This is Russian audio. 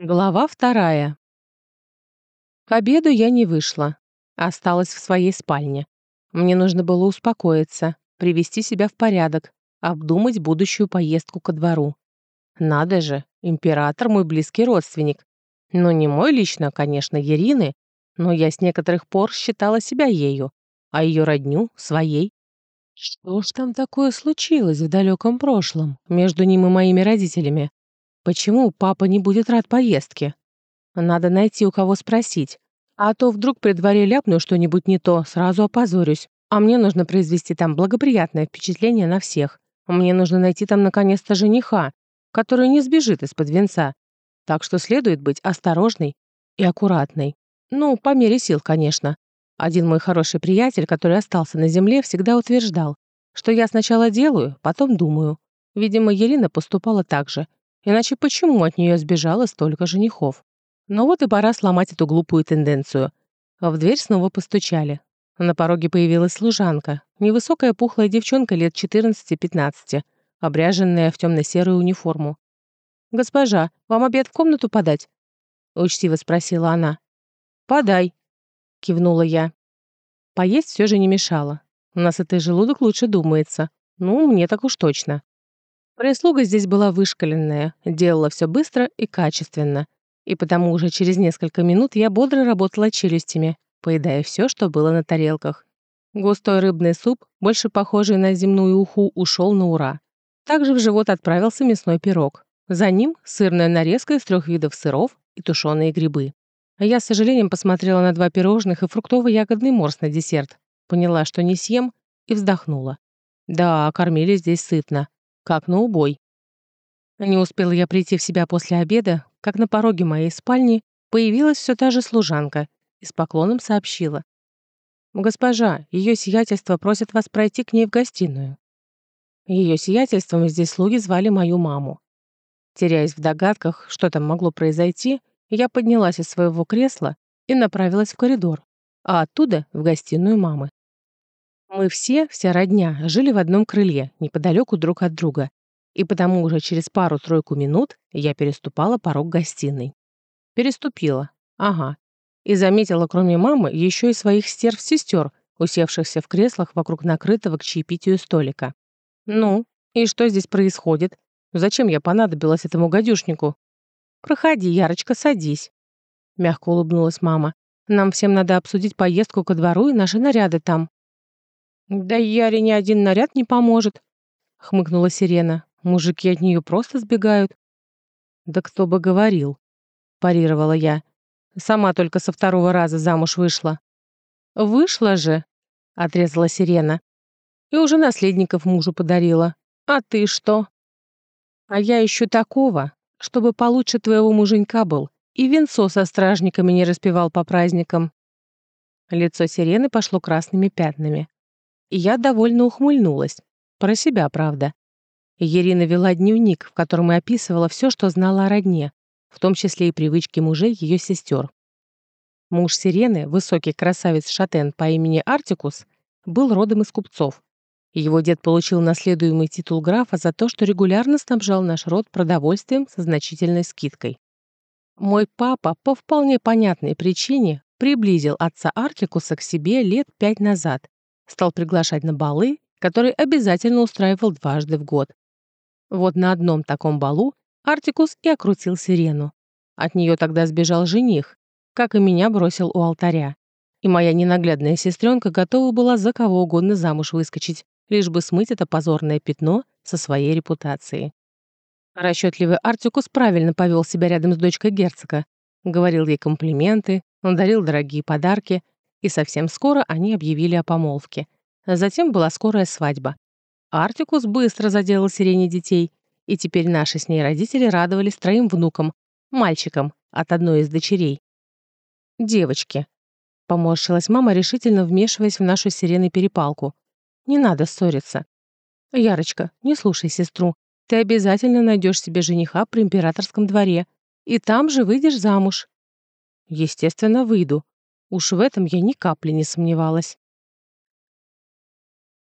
Глава вторая. К обеду я не вышла. Осталась в своей спальне. Мне нужно было успокоиться, привести себя в порядок, обдумать будущую поездку ко двору. Надо же, император мой близкий родственник. Ну, не мой лично, конечно, Ирины, но я с некоторых пор считала себя ею, а ее родню — своей. Что ж там такое случилось в далеком прошлом между ним и моими родителями? Почему папа не будет рад поездке? Надо найти у кого спросить. А то вдруг при дворе ляпну что-нибудь не то, сразу опозорюсь. А мне нужно произвести там благоприятное впечатление на всех. Мне нужно найти там наконец-то жениха, который не сбежит из-под венца. Так что следует быть осторожной и аккуратной. Ну, по мере сил, конечно. Один мой хороший приятель, который остался на земле, всегда утверждал, что я сначала делаю, потом думаю. Видимо, Елена поступала так же. Иначе почему от нее сбежало столько женихов? Но вот и пора сломать эту глупую тенденцию. В дверь снова постучали. На пороге появилась служанка, невысокая пухлая девчонка лет 14-15, обряженная в темно-серую униформу. «Госпожа, вам обед в комнату подать?» — учтиво спросила она. «Подай», — кивнула я. Поесть все же не мешало. У нас это желудок лучше думается. Ну, мне так уж точно. Прислуга здесь была вышкаленная, делала все быстро и качественно. И потому уже через несколько минут я бодро работала челюстями, поедая все, что было на тарелках. Густой рыбный суп, больше похожий на земную уху, ушел на ура. Также в живот отправился мясной пирог. За ним сырная нарезка из трех видов сыров и тушеные грибы. А я с сожалением посмотрела на два пирожных и фруктово-ягодный морс на десерт. Поняла, что не съем, и вздохнула. Да, кормили здесь сытно как на убой. Не успела я прийти в себя после обеда, как на пороге моей спальни появилась все та же служанка и с поклоном сообщила. «Госпожа, ее сиятельство просит вас пройти к ней в гостиную». Ее сиятельством здесь слуги звали мою маму. Теряясь в догадках, что там могло произойти, я поднялась из своего кресла и направилась в коридор, а оттуда — в гостиную мамы. Мы все, вся родня, жили в одном крыле, неподалеку друг от друга. И потому уже через пару-тройку минут я переступала порог гостиной. Переступила. Ага. И заметила, кроме мамы, еще и своих стерв-сестер, усевшихся в креслах вокруг накрытого к чаепитию столика. «Ну, и что здесь происходит? Зачем я понадобилась этому гадюшнику?» «Проходи, Ярочка, садись», — мягко улыбнулась мама. «Нам всем надо обсудить поездку ко двору и наши наряды там». «Да Яре ни один наряд не поможет», — хмыкнула Сирена. «Мужики от нее просто сбегают». «Да кто бы говорил», — парировала я. «Сама только со второго раза замуж вышла». «Вышла же», — отрезала Сирена. «И уже наследников мужу подарила. А ты что?» «А я ищу такого, чтобы получше твоего муженька был и венцо со стражниками не распевал по праздникам». Лицо Сирены пошло красными пятнами и я довольно ухмыльнулась. Про себя, правда. Ирина вела дневник, в котором и описывала все, что знала о родне, в том числе и привычки мужей ее сестер. Муж Сирены, высокий красавец Шатен по имени Артикус, был родом из купцов. Его дед получил наследуемый титул графа за то, что регулярно снабжал наш род продовольствием со значительной скидкой. Мой папа по вполне понятной причине приблизил отца Артикуса к себе лет пять назад стал приглашать на балы, которые обязательно устраивал дважды в год. Вот на одном таком балу Артикус и окрутил сирену. От нее тогда сбежал жених, как и меня бросил у алтаря. И моя ненаглядная сестренка готова была за кого угодно замуж выскочить, лишь бы смыть это позорное пятно со своей репутацией. Расчетливый Артикус правильно повел себя рядом с дочкой герцога, говорил ей комплименты, он дарил дорогие подарки, и совсем скоро они объявили о помолвке. Затем была скорая свадьба. Артикус быстро заделал сирене детей, и теперь наши с ней родители радовались троим внукам, мальчикам от одной из дочерей. «Девочки», — поморщилась мама, решительно вмешиваясь в нашу сирены перепалку. «Не надо ссориться. Ярочка, не слушай сестру. Ты обязательно найдешь себе жениха при императорском дворе, и там же выйдешь замуж». «Естественно, выйду», Уж в этом я ни капли не сомневалась.